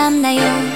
なんだよ。